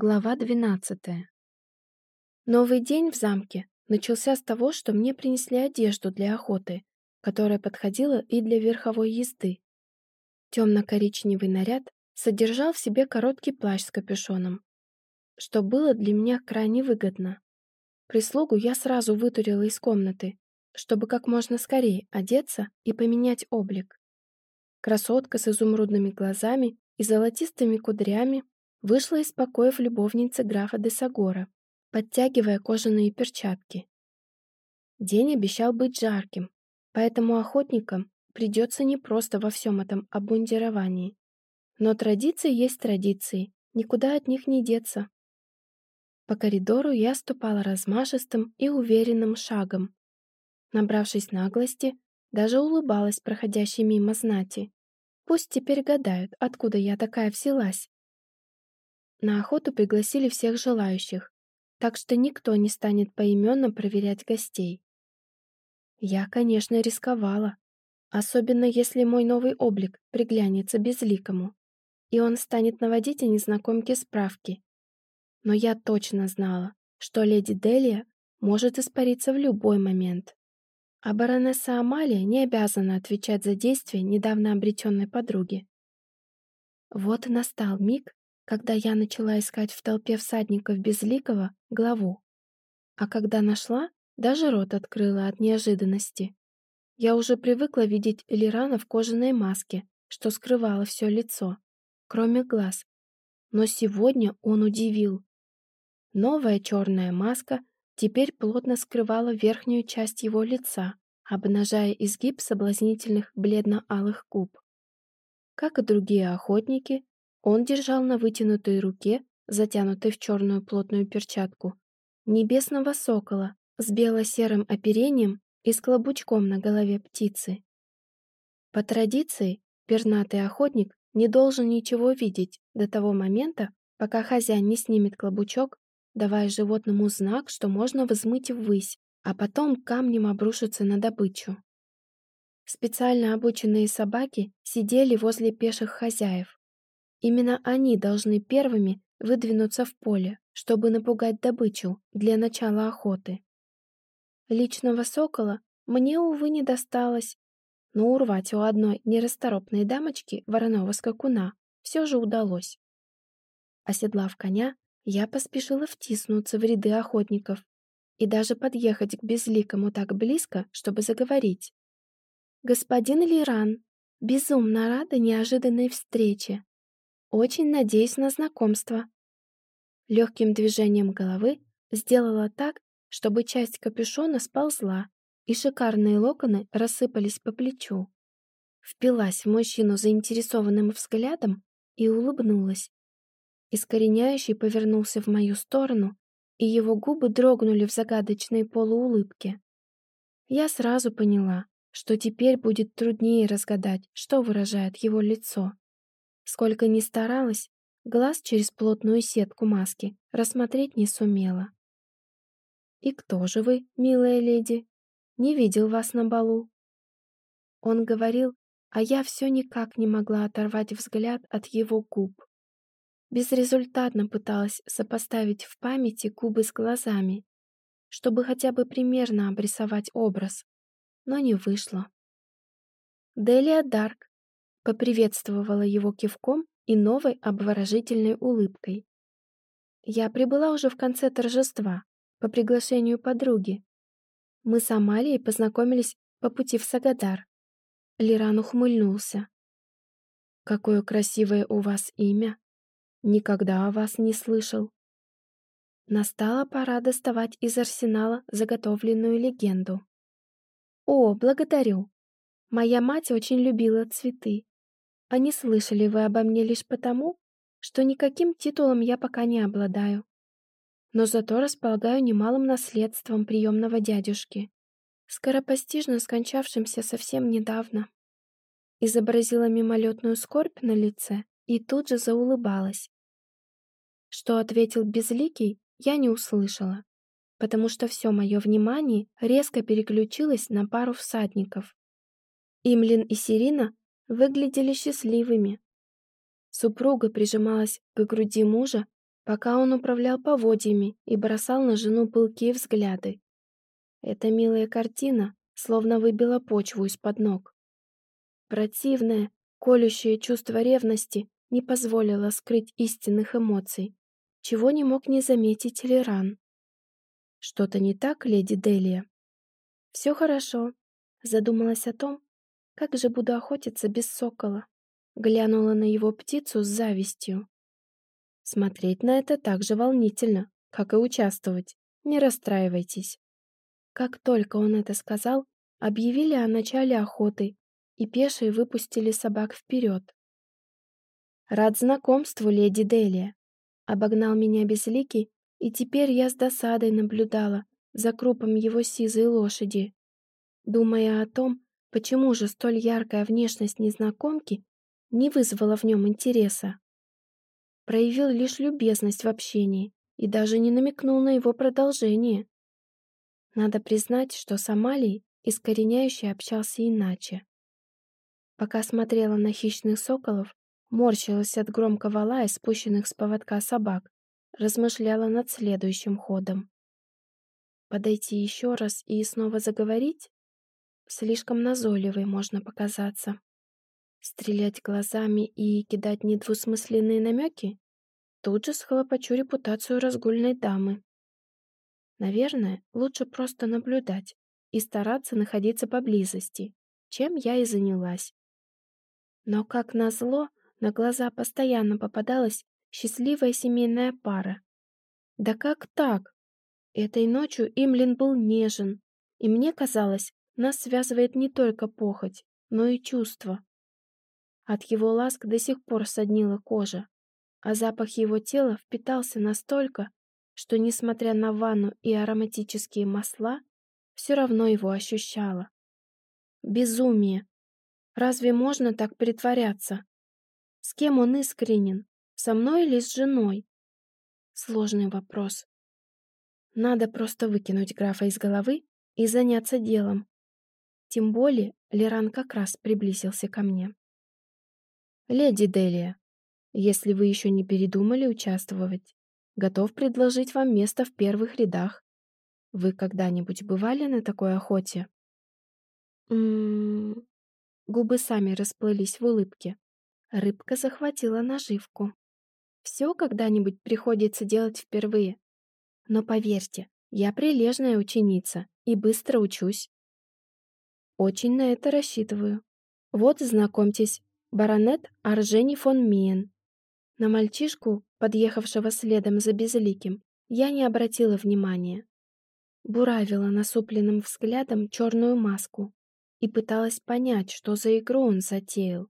Глава 12. Новый день в замке начался с того, что мне принесли одежду для охоты, которая подходила и для верховой езды. Темно-коричневый наряд содержал в себе короткий плащ с капюшоном, что было для меня крайне выгодно. Прислугу я сразу вытурила из комнаты, чтобы как можно скорее одеться и поменять облик. Красотка с изумрудными глазами и золотистыми кудрями Вышла из покоев любовницы графа де Сагора, подтягивая кожаные перчатки. День обещал быть жарким, поэтому охотникам придется не просто во всем этом обмундировании. Но традиции есть традиции, никуда от них не деться. По коридору я ступала размашистым и уверенным шагом. Набравшись наглости, даже улыбалась проходящей мимо знати. Пусть теперь гадают, откуда я такая взялась. На охоту пригласили всех желающих, так что никто не станет поименно проверять гостей. Я, конечно, рисковала, особенно если мой новый облик приглянется безликому, и он станет наводить о незнакомке справки. Но я точно знала, что леди Делия может испариться в любой момент. А баронесса Амалия не обязана отвечать за действия недавно обретенной подруги. Вот настал миг, когда я начала искать в толпе всадников Безликого главу. А когда нашла, даже рот открыла от неожиданности. Я уже привыкла видеть Элирана в кожаной маске, что скрывало все лицо, кроме глаз. Но сегодня он удивил. Новая черная маска теперь плотно скрывала верхнюю часть его лица, обнажая изгиб соблазнительных бледно-алых губ. Как и другие охотники, он держал на вытянутой руке, затянутой в черную плотную перчатку, небесного сокола с бело-серым оперением и с клобучком на голове птицы. По традиции, пернатый охотник не должен ничего видеть до того момента, пока хозяин не снимет клобучок, давая животному знак, что можно взмыть ввысь, а потом камнем обрушиться на добычу. Специально обученные собаки сидели возле пеших хозяев, Именно они должны первыми выдвинуться в поле, чтобы напугать добычу для начала охоты. Личного сокола мне, увы, не досталось, но урвать у одной нерасторопной дамочки вороного скакуна все же удалось. Оседлав коня, я поспешила втиснуться в ряды охотников и даже подъехать к безликому так близко, чтобы заговорить. «Господин Лиран, безумно рада неожиданной встрече. Очень надеюсь на знакомство. Легким движением головы сделала так, чтобы часть капюшона сползла, и шикарные локоны рассыпались по плечу. Впилась в мужчину заинтересованным взглядом и улыбнулась. Искореняющий повернулся в мою сторону, и его губы дрогнули в загадочной полуулыбке. Я сразу поняла, что теперь будет труднее разгадать, что выражает его лицо. Сколько ни старалась, глаз через плотную сетку маски рассмотреть не сумела. «И кто же вы, милая леди? Не видел вас на балу». Он говорил, а я все никак не могла оторвать взгляд от его губ. Безрезультатно пыталась сопоставить в памяти губы с глазами, чтобы хотя бы примерно обрисовать образ, но не вышло. Делия Дарк поприветствовала его кивком и новой обворожительной улыбкой. Я прибыла уже в конце торжества, по приглашению подруги. Мы с Амалией познакомились по пути в Сагадар. Лиран ухмыльнулся. «Какое красивое у вас имя! Никогда о вас не слышал». Настала пора доставать из арсенала заготовленную легенду. «О, благодарю! Моя мать очень любила цветы. Они слышали вы обо мне лишь потому, что никаким титулом я пока не обладаю. Но зато располагаю немалым наследством приемного дядюшки, скоропостижно скончавшимся совсем недавно. Изобразила мимолетную скорбь на лице и тут же заулыбалась. Что ответил Безликий, я не услышала, потому что все мое внимание резко переключилось на пару всадников. Имлин и Сирина выглядели счастливыми. Супруга прижималась к груди мужа, пока он управлял поводьями и бросал на жену пылкие взгляды. Эта милая картина словно выбила почву из-под ног. Противное, колющее чувство ревности не позволило скрыть истинных эмоций, чего не мог не заметить Леран. «Что-то не так, леди Делия?» «Все хорошо», — задумалась о том, как же буду охотиться без сокола. Глянула на его птицу с завистью. Смотреть на это так же волнительно, как и участвовать. Не расстраивайтесь. Как только он это сказал, объявили о начале охоты, и пешие выпустили собак вперед. «Рад знакомству, леди Делия», — обогнал меня безликий, и теперь я с досадой наблюдала за крупом его сизой лошади, думая о том, почему же столь яркая внешность незнакомки не вызвала в нем интереса проявил лишь любезность в общении и даже не намекнул на его продолжение. Надо признать, что с Амалией искореняющий общался иначе. Пока смотрела на хищных соколов, морщилась от громкого лая спущенных с поводка собак, размышляла над следующим ходом. Подойти еще раз и снова заговорить? Слишком назойливой можно показаться. Стрелять глазами и кидать недвусмысленные намеки? Тут же схлопочу репутацию разгульной дамы. Наверное, лучше просто наблюдать и стараться находиться поблизости, чем я и занялась. Но, как назло, на глаза постоянно попадалась счастливая семейная пара. Да как так? Этой ночью Имлин был нежен, и мне казалось, нас связывает не только похоть, но и чувство. От его ласк до сих пор соднила кожа, а запах его тела впитался настолько, что, несмотря на ванну и ароматические масла, все равно его ощущала. Безумие! Разве можно так притворяться? С кем он искренен? Со мной или с женой? Сложный вопрос. Надо просто выкинуть графа из головы и заняться делом. Тем более Леран как раз приблизился ко мне. «Леди Делия, если вы еще не передумали участвовать, готов предложить вам место в первых рядах. Вы когда-нибудь бывали на такой охоте?» М -м -м. Губы сами расплылись в улыбке. Рыбка захватила наживку. Все когда-нибудь приходится делать впервые. Но поверьте, я прилежная ученица и быстро учусь. Очень на это рассчитываю. Вот, знакомьтесь, баронет Аржени фон Миен. На мальчишку, подъехавшего следом за безликим, я не обратила внимания. Буравила насупленным взглядом черную маску и пыталась понять, что за игру он затеял.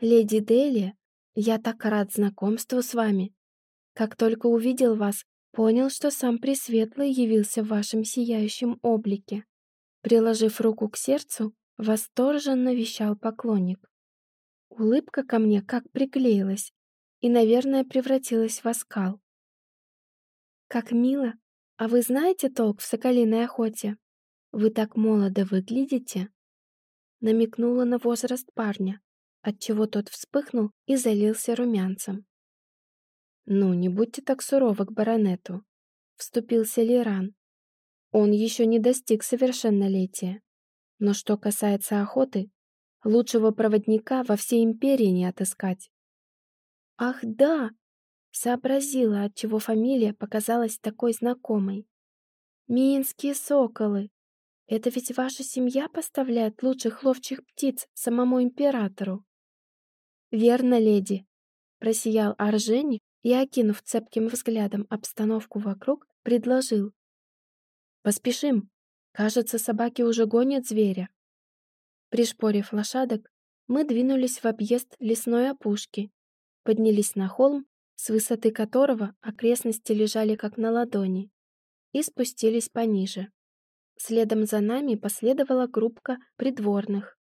«Леди Дели, я так рад знакомству с вами. Как только увидел вас, понял, что сам Пресветлый явился в вашем сияющем облике». Приложив руку к сердцу, восторженно вещал поклонник. Улыбка ко мне как приклеилась и, наверное, превратилась в оскал. «Как мило! А вы знаете толк в соколиной охоте? Вы так молодо выглядите!» Намекнула на возраст парня, отчего тот вспыхнул и залился румянцем. «Ну, не будьте так суровы к баронету», — вступился Лиран. «Он еще не достиг совершеннолетия. Но что касается охоты, Лучшего проводника во всей империи не отыскать. Ах, да! Сообразила, отчего фамилия показалась такой знакомой. Минские соколы. Это ведь ваша семья поставляет лучших ловчих птиц самому императору. Верно, леди. Просиял Аржени и, окинув цепким взглядом обстановку вокруг, предложил. «Поспешим. Кажется, собаки уже гонят зверя». Пришпорив лошадок, мы двинулись в объезд лесной опушки, поднялись на холм, с высоты которого окрестности лежали как на ладони, и спустились пониже. Следом за нами последовала группка придворных,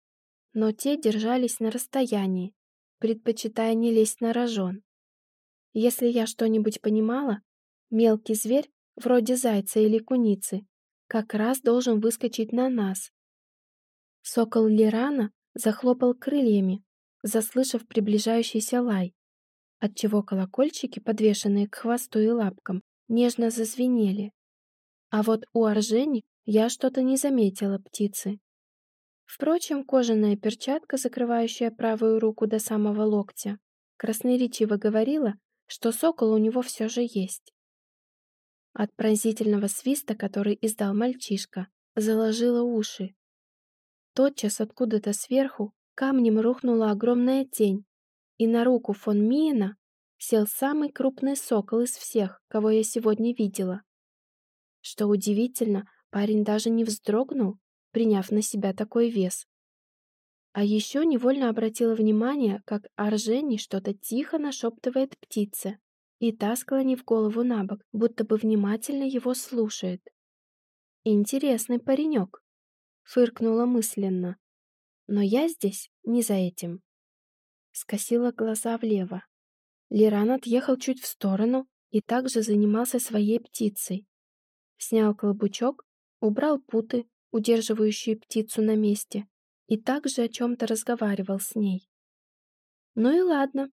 но те держались на расстоянии, предпочитая не лезть на рожон. Если я что-нибудь понимала, мелкий зверь, вроде зайца или куницы, как раз должен выскочить на нас, Сокол Лирана захлопал крыльями, заслышав приближающийся лай. отчего колокольчики, подвешенные к хвосту и лапкам, нежно зазвенели. А вот у Аржени я что-то не заметила птицы. Впрочем, кожаная перчатка, закрывающая правую руку до самого локтя, красноречиво говорила, что сокол у него все же есть. От пронзительного свиста, который издал мальчишка, заложило уши. Тотчас откуда-то сверху камнем рухнула огромная тень, и на руку фон Миена сел самый крупный сокол из всех, кого я сегодня видела. Что удивительно, парень даже не вздрогнул, приняв на себя такой вес. А еще невольно обратила внимание, как Аржени что-то тихо нашептывает птице, и та, склонив голову на бок, будто бы внимательно его слушает. «Интересный паренек», — фыркнула мысленно. «Но я здесь не за этим». Скосила глаза влево. Лиран отъехал чуть в сторону и также занимался своей птицей. Снял клобучок, убрал путы, удерживающие птицу на месте, и также о чем-то разговаривал с ней. Ну и ладно.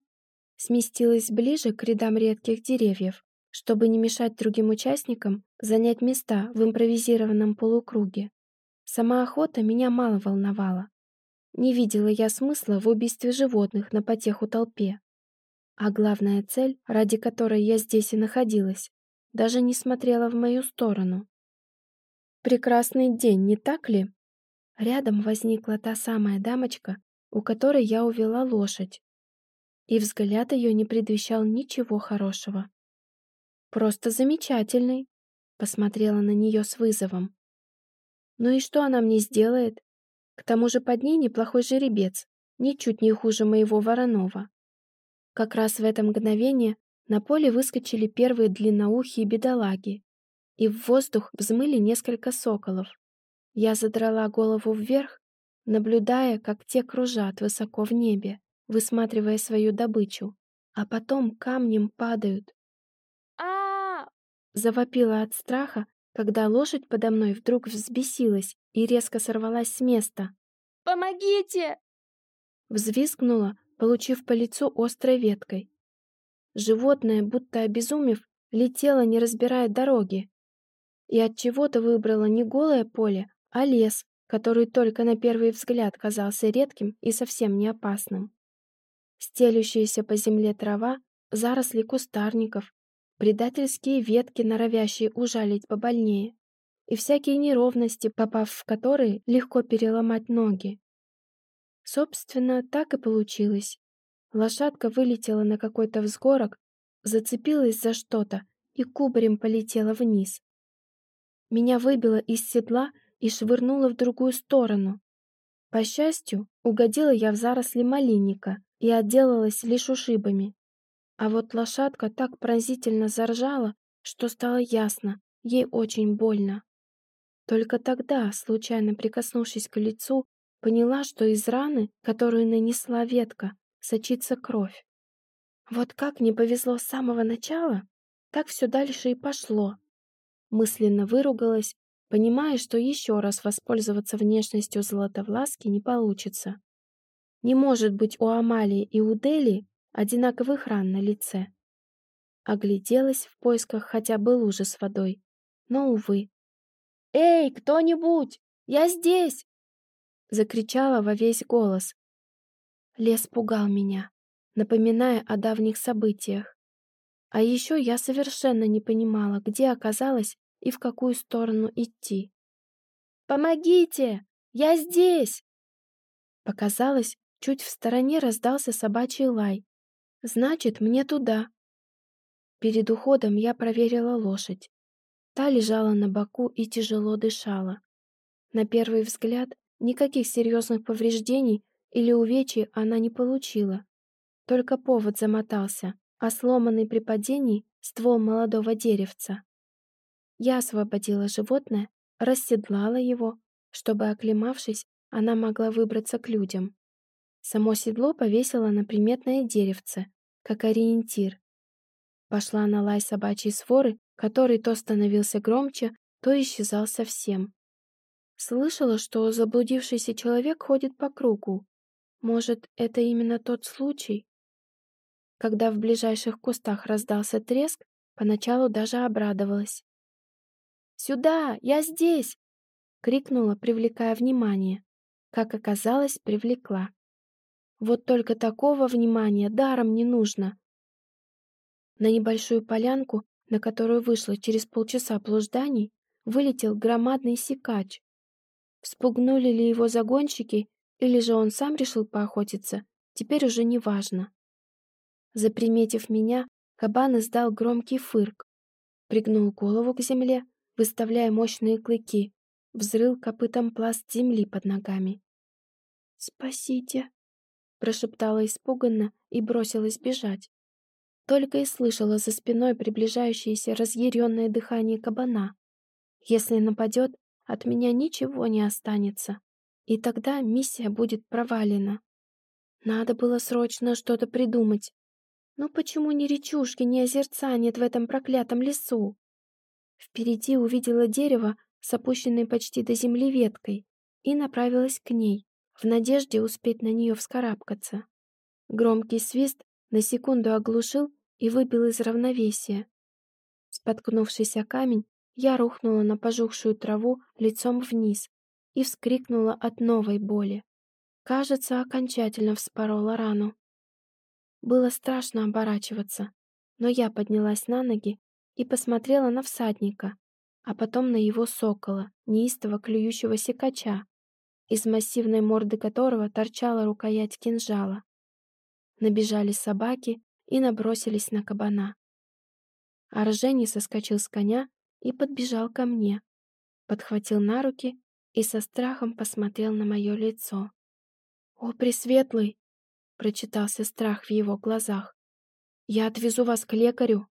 Сместилась ближе к рядам редких деревьев, чтобы не мешать другим участникам занять места в импровизированном полукруге. Сама охота меня мало волновала. Не видела я смысла в убийстве животных на потеху толпе. А главная цель, ради которой я здесь и находилась, даже не смотрела в мою сторону. Прекрасный день, не так ли? Рядом возникла та самая дамочка, у которой я увела лошадь, и взгляд ее не предвещал ничего хорошего. «Просто замечательный», — посмотрела на нее с вызовом. «Ну и что она мне сделает? К тому же под ней неплохой жеребец, ничуть не хуже моего вороного. Как раз в это мгновение на поле выскочили первые длинноухие бедолаги, и в воздух взмыли несколько соколов. Я задрала голову вверх, наблюдая, как те кружат высоко в небе, высматривая свою добычу, а потом камнем падают. а Завопила от страха, когда лошадь подо мной вдруг взбесилась и резко сорвалась с места. «Помогите!» Взвизгнула, получив по лицу острой веткой. Животное, будто обезумев, летело, не разбирая дороги. И от чего-то выбрала не голое поле, а лес, который только на первый взгляд казался редким и совсем не опасным. Стелющаяся по земле трава, заросли кустарников, предательские ветки, норовящие ужалить побольнее, и всякие неровности, попав в которые, легко переломать ноги. Собственно, так и получилось. Лошадка вылетела на какой-то взгорок, зацепилась за что-то и кубарем полетела вниз. Меня выбило из седла и швырнуло в другую сторону. По счастью, угодила я в заросли малинника и отделалась лишь ушибами. А вот лошадка так пронзительно заржала, что стало ясно, ей очень больно. Только тогда, случайно прикоснувшись к лицу, Поняла, что из раны, которую нанесла ветка, сочится кровь. Вот как не повезло с самого начала, так все дальше и пошло. Мысленно выругалась, понимая, что еще раз воспользоваться внешностью Златовласки не получится. Не может быть у Амалии и у Дели одинаковых ран на лице. Огляделась в поисках хотя бы лужи с водой, но, увы. «Эй, кто-нибудь! Я здесь!» Закричала во весь голос. Лес пугал меня, напоминая о давних событиях. А еще я совершенно не понимала, где оказалась и в какую сторону идти. «Помогите! Я здесь!» Показалось, чуть в стороне раздался собачий лай. «Значит, мне туда!» Перед уходом я проверила лошадь. Та лежала на боку и тяжело дышала. На первый взгляд Никаких серьезных повреждений или увечий она не получила. Только повод замотался, а сломанный при падении ствол молодого деревца. Я освободила животное, расседлала его, чтобы, оклемавшись, она могла выбраться к людям. Само седло повесила на приметное деревце, как ориентир. Пошла на лай собачьей своры, который то становился громче, то исчезал совсем. Слышала, что заблудившийся человек ходит по кругу. Может, это именно тот случай? Когда в ближайших кустах раздался треск, поначалу даже обрадовалась. «Сюда! Я здесь!» — крикнула, привлекая внимание. Как оказалось, привлекла. Вот только такого внимания даром не нужно. На небольшую полянку, на которую вышла через полчаса блужданий, вылетел громадный сикач. Вспугнули ли его загонщики, или же он сам решил поохотиться, теперь уже не важно. Заприметив меня, кабан издал громкий фырк, пригнул голову к земле, выставляя мощные клыки, взрыл копытом пласт земли под ногами. «Спасите!» — прошептала испуганно и бросилась бежать. Только и слышала за спиной приближающееся разъяренное дыхание кабана. Если нападет, от меня ничего не останется, и тогда миссия будет провалена. Надо было срочно что-то придумать. Но почему ни речушки, ни озерца нет в этом проклятом лесу? Впереди увидела дерево с опущенной почти до земли веткой и направилась к ней, в надежде успеть на нее вскарабкаться. Громкий свист на секунду оглушил и выбил из равновесия. Споткнувшись о камень, я рухнула на пожухшую траву лицом вниз и вскрикнула от новой боли. Кажется, окончательно вспорола рану. Было страшно оборачиваться, но я поднялась на ноги и посмотрела на всадника, а потом на его сокола, неистово клюющего секача, из массивной морды которого торчала рукоять кинжала. Набежали собаки и набросились на кабана. Аржени соскочил с коня и подбежал ко мне, подхватил на руки и со страхом посмотрел на мое лицо. «О, Пресветлый!» — прочитался страх в его глазах. «Я отвезу вас к лекарю!»